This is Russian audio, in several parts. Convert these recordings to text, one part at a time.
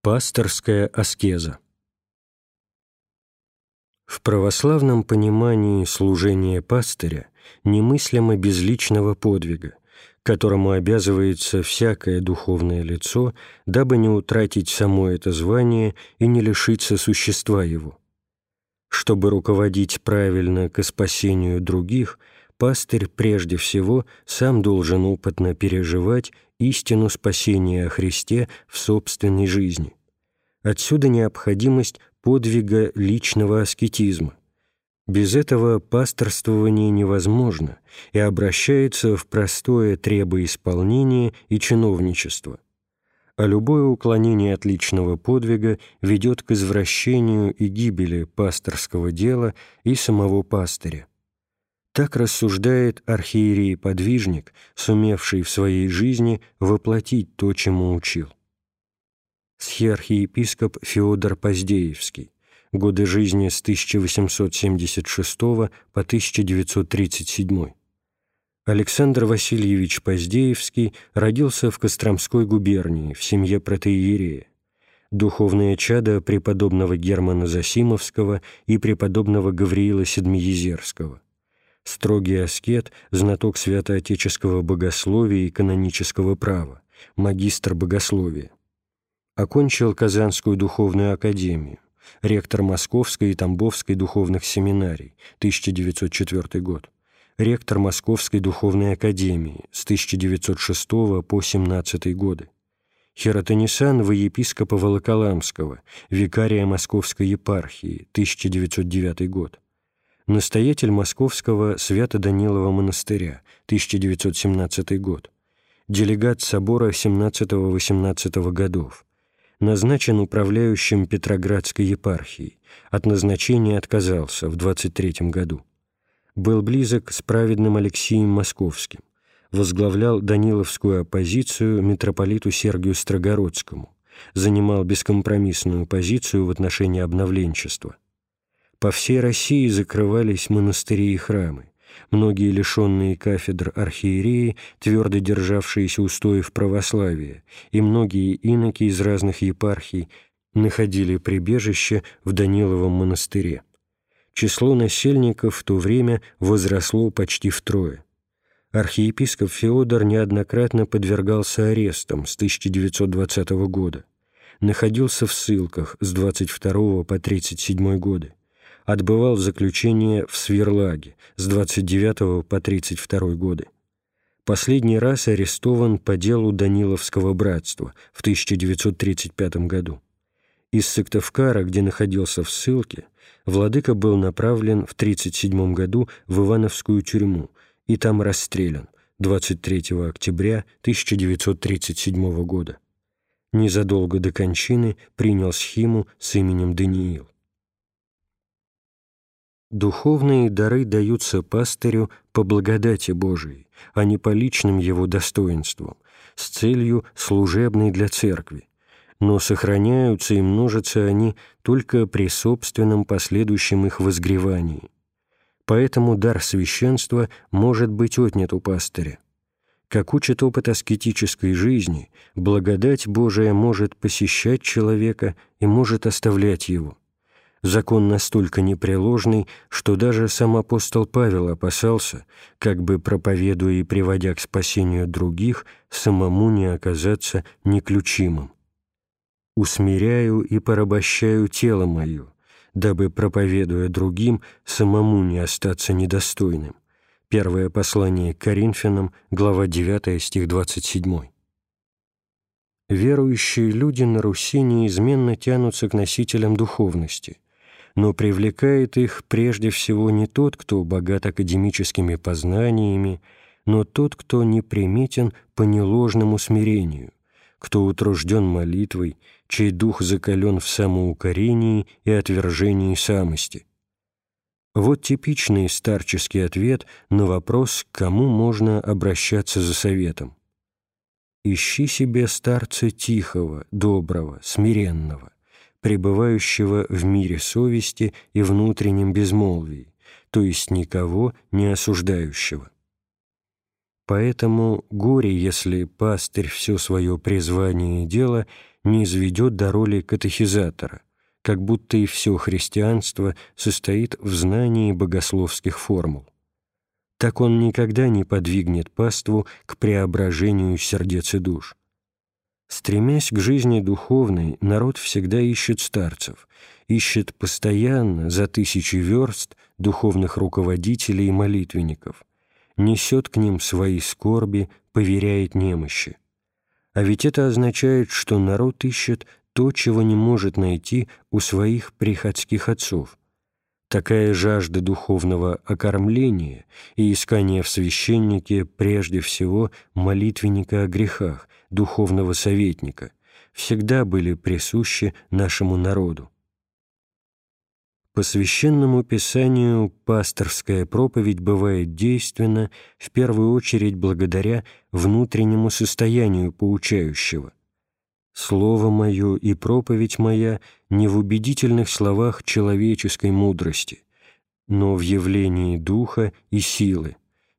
Пасторская аскеза В православном понимании служение пастыря немыслимо без личного подвига, которому обязывается всякое духовное лицо, дабы не утратить само это звание и не лишиться существа его. Чтобы руководить правильно к спасению других, пастырь прежде всего сам должен опытно переживать истину спасения о Христе в собственной жизни. Отсюда необходимость подвига личного аскетизма. Без этого пасторствование невозможно и обращается в простое требоисполнение и чиновничество. А любое уклонение от личного подвига ведет к извращению и гибели пасторского дела и самого пастыря. Так рассуждает архиерей-подвижник, сумевший в своей жизни воплотить то, чему учил. Схиархиепископ Феодор Поздеевский. Годы жизни с 1876 по 1937. Александр Васильевич Поздеевский родился в Костромской губернии в семье протеерея. Духовное чадо преподобного Германа Засимовского и преподобного Гавриила Седмиезерского строгий аскет, знаток святоотеческого богословия и канонического права, магистр богословия. Окончил Казанскую духовную академию, ректор Московской и Тамбовской духовных семинарий, 1904 год, ректор Московской духовной академии с 1906 по 17 годы, Херотонисан во епископа Волоколамского, викария Московской епархии, 1909 год, настоятель Московского Свято-Данилова монастыря, 1917 год, делегат собора 17-18 годов, назначен управляющим Петроградской епархией, от назначения отказался в 23 году. Был близок с праведным Алексием Московским, возглавлял Даниловскую оппозицию митрополиту Сергию Строгородскому, занимал бескомпромиссную позицию в отношении обновленчества – по всей России закрывались монастыри и храмы. Многие лишенные кафедр архиереи, твердо державшиеся устоев православия, и многие иноки из разных епархий находили прибежище в Даниловом монастыре. Число насельников в то время возросло почти втрое. Архиепископ Феодор неоднократно подвергался арестам с 1920 года. Находился в ссылках с 22 по 37 годы отбывал заключение в Сверлаге с 29 по 32 годы. Последний раз арестован по делу Даниловского братства в 1935 году. Из Сыктывкара, где находился в ссылке, владыка был направлен в 1937 году в Ивановскую тюрьму и там расстрелян 23 октября 1937 года. Незадолго до кончины принял схиму с именем Даниил. Духовные дары даются пастырю по благодати Божией, а не по личным его достоинствам, с целью служебной для церкви, но сохраняются и множатся они только при собственном последующем их возгревании. Поэтому дар священства может быть отнят у пастыря. Как учит опыт аскетической жизни, благодать Божия может посещать человека и может оставлять его – закон настолько непреложный, что даже сам апостол Павел опасался, как бы проповедуя и приводя к спасению других, самому не оказаться неключимым. «Усмиряю и порабощаю тело мое, дабы, проповедуя другим, самому не остаться недостойным». Первое послание к Коринфянам, глава 9, стих 27. Верующие люди на Руси неизменно тянутся к носителям духовности – но привлекает их прежде всего не тот, кто богат академическими познаниями, но тот, кто неприметен по неложному смирению, кто утружден молитвой, чей дух закален в самоукорении и отвержении самости. Вот типичный старческий ответ на вопрос, к кому можно обращаться за советом. «Ищи себе старца тихого, доброго, смиренного, пребывающего в мире совести и внутреннем безмолвии, то есть никого не осуждающего. Поэтому горе, если пастырь все свое призвание и дело не изведет до роли катехизатора, как будто и все христианство состоит в знании богословских формул. Так он никогда не подвигнет паству к преображению сердец и душ. Стремясь к жизни духовной, народ всегда ищет старцев, ищет постоянно, за тысячи верст, духовных руководителей и молитвенников, несет к ним свои скорби, поверяет немощи. А ведь это означает, что народ ищет то, чего не может найти у своих приходских отцов. Такая жажда духовного окормления и искание в священнике прежде всего молитвенника о грехах, духовного советника, всегда были присущи нашему народу. По священному писанию пасторская проповедь бывает действенна в первую очередь благодаря внутреннему состоянию поучающего. Слово мое и проповедь моя не в убедительных словах человеческой мудрости, но в явлении духа и силы.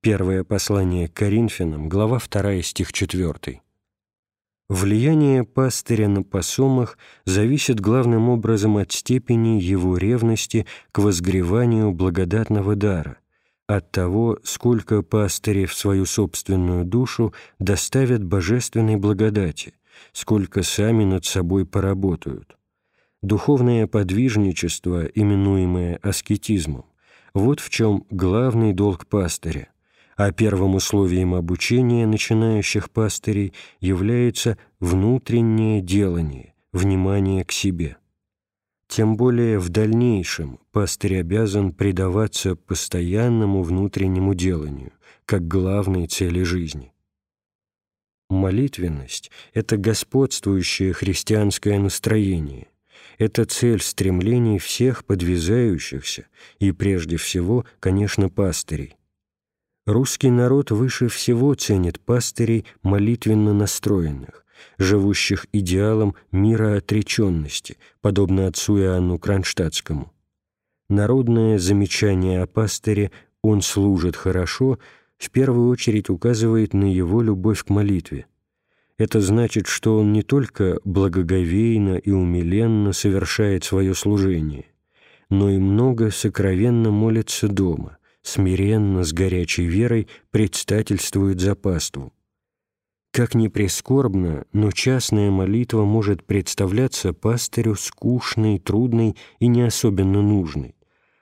Первое послание к Коринфянам, глава 2, стих 4. Влияние пастыря на посомах зависит главным образом от степени его ревности к возгреванию благодатного дара, от того, сколько пастыри в свою собственную душу доставят божественной благодати, сколько сами над собой поработают. Духовное подвижничество, именуемое аскетизмом, вот в чем главный долг пастыря а первым условием обучения начинающих пастырей является внутреннее делание, внимание к себе. Тем более в дальнейшем пастырь обязан предаваться постоянному внутреннему деланию, как главной цели жизни. Молитвенность – это господствующее христианское настроение, это цель стремлений всех подвязающихся и, прежде всего, конечно, пастырей. Русский народ выше всего ценит пастырей молитвенно настроенных, живущих идеалом мира отреченности, подобно отцу Иоанну Кронштадтскому. Народное замечание о пастыре «он служит хорошо» в первую очередь указывает на его любовь к молитве. Это значит, что он не только благоговейно и умиленно совершает свое служение, но и много сокровенно молится дома – смиренно, с горячей верой предстательствует за паству. Как ни прискорбно, но частная молитва может представляться пастырю скучной, трудной и не особенно нужной,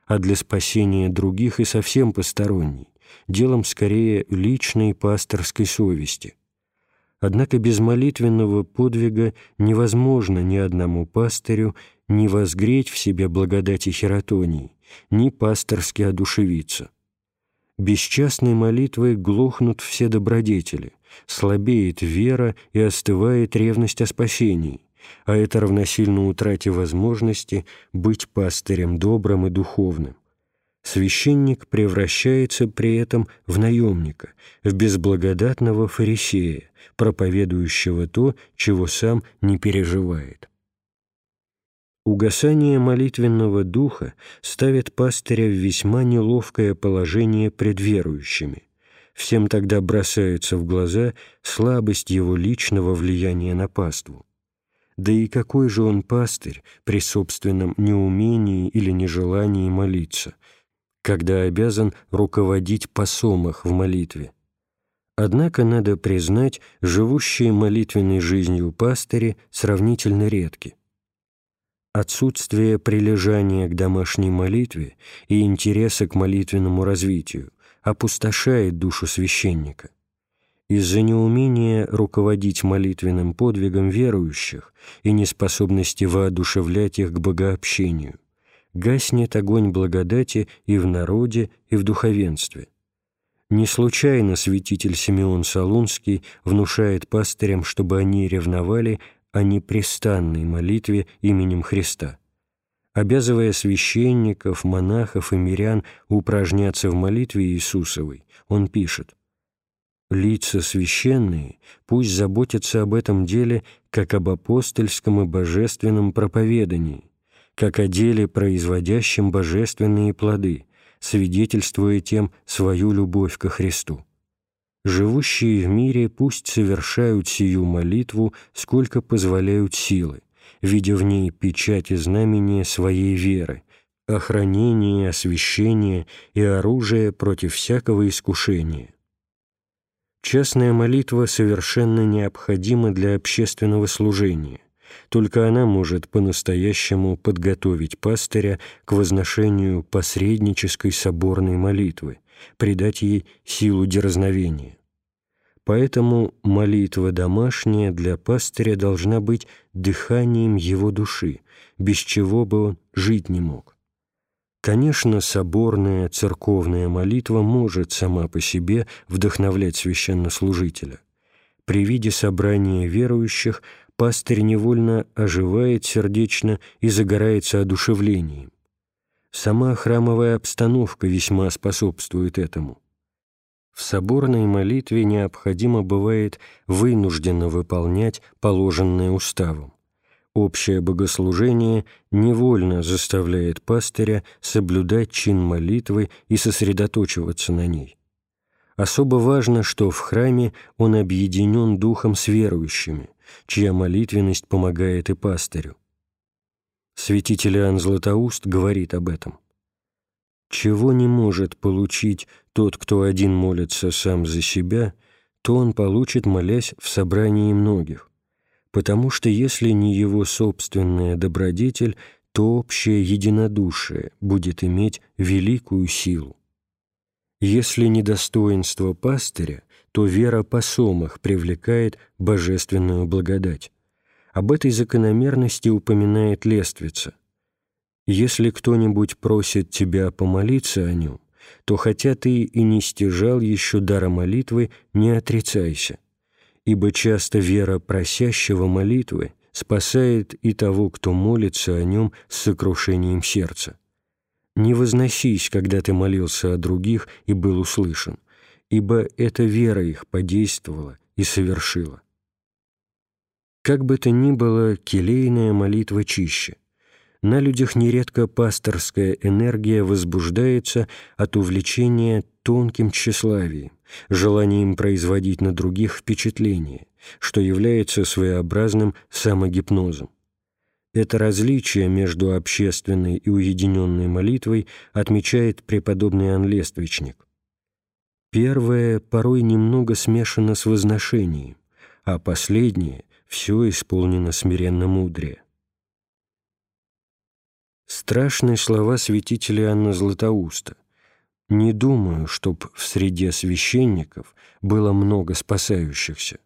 а для спасения других и совсем посторонней, делом скорее личной пасторской совести. Однако без молитвенного подвига невозможно ни одному пастырю не возгреть в себе благодати хератонии, ни пасторски одушевиться. Без частной молитвы глохнут все добродетели, слабеет вера и остывает ревность о спасении, а это равносильно утрате возможности быть пастырем добрым и духовным. Священник превращается при этом в наемника, в безблагодатного фарисея, проповедующего то, чего сам не переживает. Угасание молитвенного духа ставит пастыря в весьма неловкое положение пред верующими. Всем тогда бросается в глаза слабость его личного влияния на паству. Да и какой же он пастырь при собственном неумении или нежелании молиться, когда обязан руководить посомах в молитве? Однако надо признать, живущие молитвенной жизнью пастыри сравнительно редки. Отсутствие прилежания к домашней молитве и интереса к молитвенному развитию опустошает душу священника. Из-за неумения руководить молитвенным подвигом верующих и неспособности воодушевлять их к богообщению гаснет огонь благодати и в народе, и в духовенстве. Не случайно святитель Симеон Солунский внушает пастырям, чтобы они ревновали о непрестанной молитве именем Христа. Обязывая священников, монахов и мирян упражняться в молитве Иисусовой, он пишет «Лица священные пусть заботятся об этом деле как об апостольском и божественном проповедании, как о деле, производящем божественные плоды, свидетельствуя тем свою любовь ко Христу. Живущие в мире пусть совершают сию молитву, сколько позволяют силы, видя в ней печать и знамение своей веры, охранение, освящение и оружие против всякого искушения. Частная молитва совершенно необходима для общественного служения. Только она может по-настоящему подготовить пастыря к возношению посреднической соборной молитвы, придать ей силу дерзновения. Поэтому молитва домашняя для пастыря должна быть дыханием его души, без чего бы он жить не мог. Конечно, соборная церковная молитва может сама по себе вдохновлять священнослужителя. При виде собрания верующих пастырь невольно оживает сердечно и загорается одушевлением. Сама храмовая обстановка весьма способствует этому. В соборной молитве необходимо бывает вынужденно выполнять положенное уставом. Общее богослужение невольно заставляет пастыря соблюдать чин молитвы и сосредоточиваться на ней. Особо важно, что в храме он объединен духом с верующими, чья молитвенность помогает и пастырю. Святитель Иоанн Златоуст говорит об этом. «Чего не может получить тот, кто один молится сам за себя, то он получит, молясь в собрании многих, потому что если не его собственная добродетель, то общее единодушие будет иметь великую силу. Если недостоинство пастыря, то вера по сомах привлекает божественную благодать. Об этой закономерности упоминает Лествица. «Если кто-нибудь просит тебя помолиться о нем, то хотя ты и не стяжал еще дара молитвы, не отрицайся, ибо часто вера просящего молитвы спасает и того, кто молится о нем с сокрушением сердца. Не возносись, когда ты молился о других и был услышан, ибо эта вера их подействовала и совершила. Как бы то ни было, келейная молитва чище. На людях нередко пасторская энергия возбуждается от увлечения тонким тщеславием, желанием производить на других впечатление, что является своеобразным самогипнозом. Это различие между общественной и уединенной молитвой отмечает преподобный Иоанн Лествичник. Первое порой немного смешано с возношением, а последнее все исполнено смиренно мудрее. Страшные слова святителя Анна Златоуста. «Не думаю, чтоб в среде священников было много спасающихся.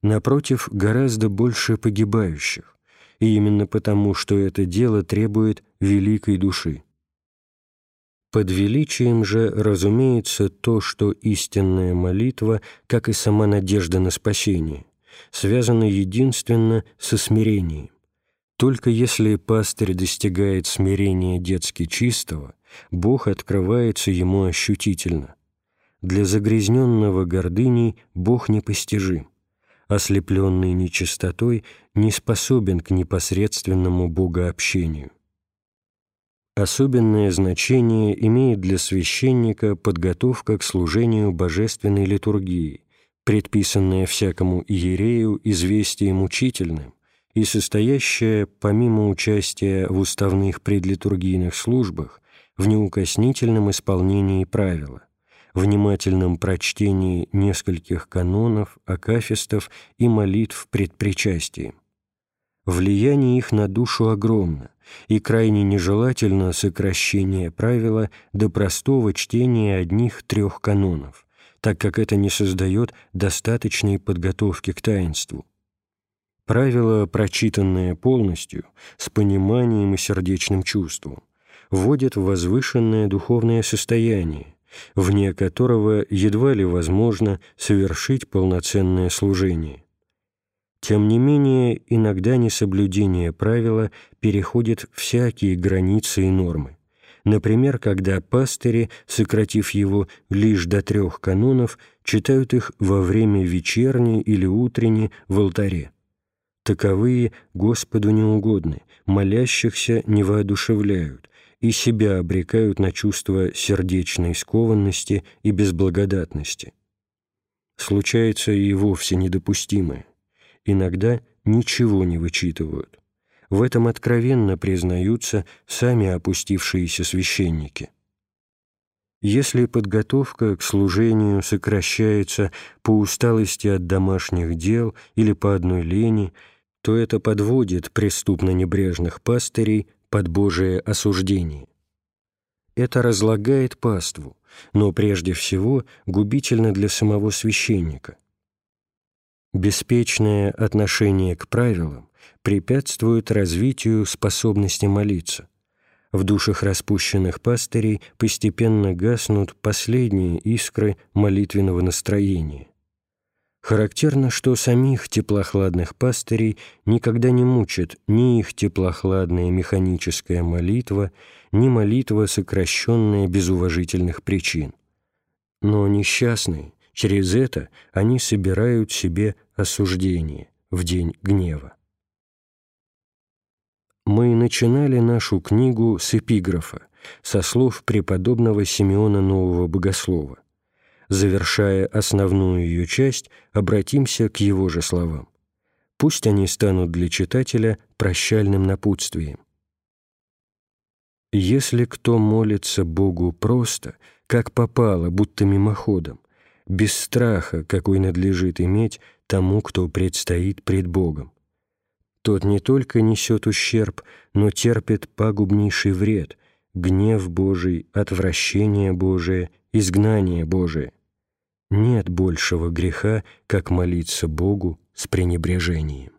Напротив, гораздо больше погибающих, и именно потому, что это дело требует великой души. Под величием же разумеется то, что истинная молитва, как и сама надежда на спасение, связана единственно со смирением. Только если пастырь достигает смирения детски чистого, Бог открывается ему ощутительно. Для загрязненного гордыней Бог непостижим, ослепленный нечистотой не способен к непосредственному богообщению. Особенное значение имеет для священника подготовка к служению божественной литургии, предписанная всякому иерею известием учительным, и состоящая, помимо участия в уставных предлитургийных службах, в неукоснительном исполнении правила, внимательном прочтении нескольких канонов, акафистов и молитв пред причастием. Влияние их на душу огромно, и крайне нежелательно сокращение правила до простого чтения одних трех канонов, так как это не создает достаточной подготовки к таинству. Правило, прочитанное полностью, с пониманием и сердечным чувством, вводит в возвышенное духовное состояние, вне которого едва ли возможно совершить полноценное служение. Тем не менее, иногда несоблюдение правила переходит всякие границы и нормы. Например, когда пастыри, сократив его лишь до трех канонов, читают их во время вечерней или утренней в алтаре. Таковые Господу не угодны, молящихся не воодушевляют и себя обрекают на чувство сердечной скованности и безблагодатности. случается и вовсе недопустимое. Иногда ничего не вычитывают. В этом откровенно признаются сами опустившиеся священники. Если подготовка к служению сокращается по усталости от домашних дел или по одной лени, то это подводит преступно-небрежных пастырей под Божие осуждение. Это разлагает паству, но прежде всего губительно для самого священника. Беспечное отношение к правилам препятствует развитию способности молиться. В душах распущенных пастырей постепенно гаснут последние искры молитвенного настроения. Характерно, что самих теплохладных пастырей никогда не мучат ни их теплохладная механическая молитва, ни молитва, сокращенная без уважительных причин. Но несчастные, через это они собирают себе осуждение в день гнева. Мы начинали нашу книгу с эпиграфа, со слов преподобного Симеона Нового Богослова. Завершая основную ее часть, обратимся к его же словам. Пусть они станут для читателя прощальным напутствием. Если кто молится Богу просто, как попало, будто мимоходом, без страха, какой надлежит иметь тому, кто предстоит пред Богом, тот не только несет ущерб, но терпит пагубнейший вред, гнев Божий, отвращение Божие, изгнание Божие. Нет большего греха, как молиться Богу с пренебрежением.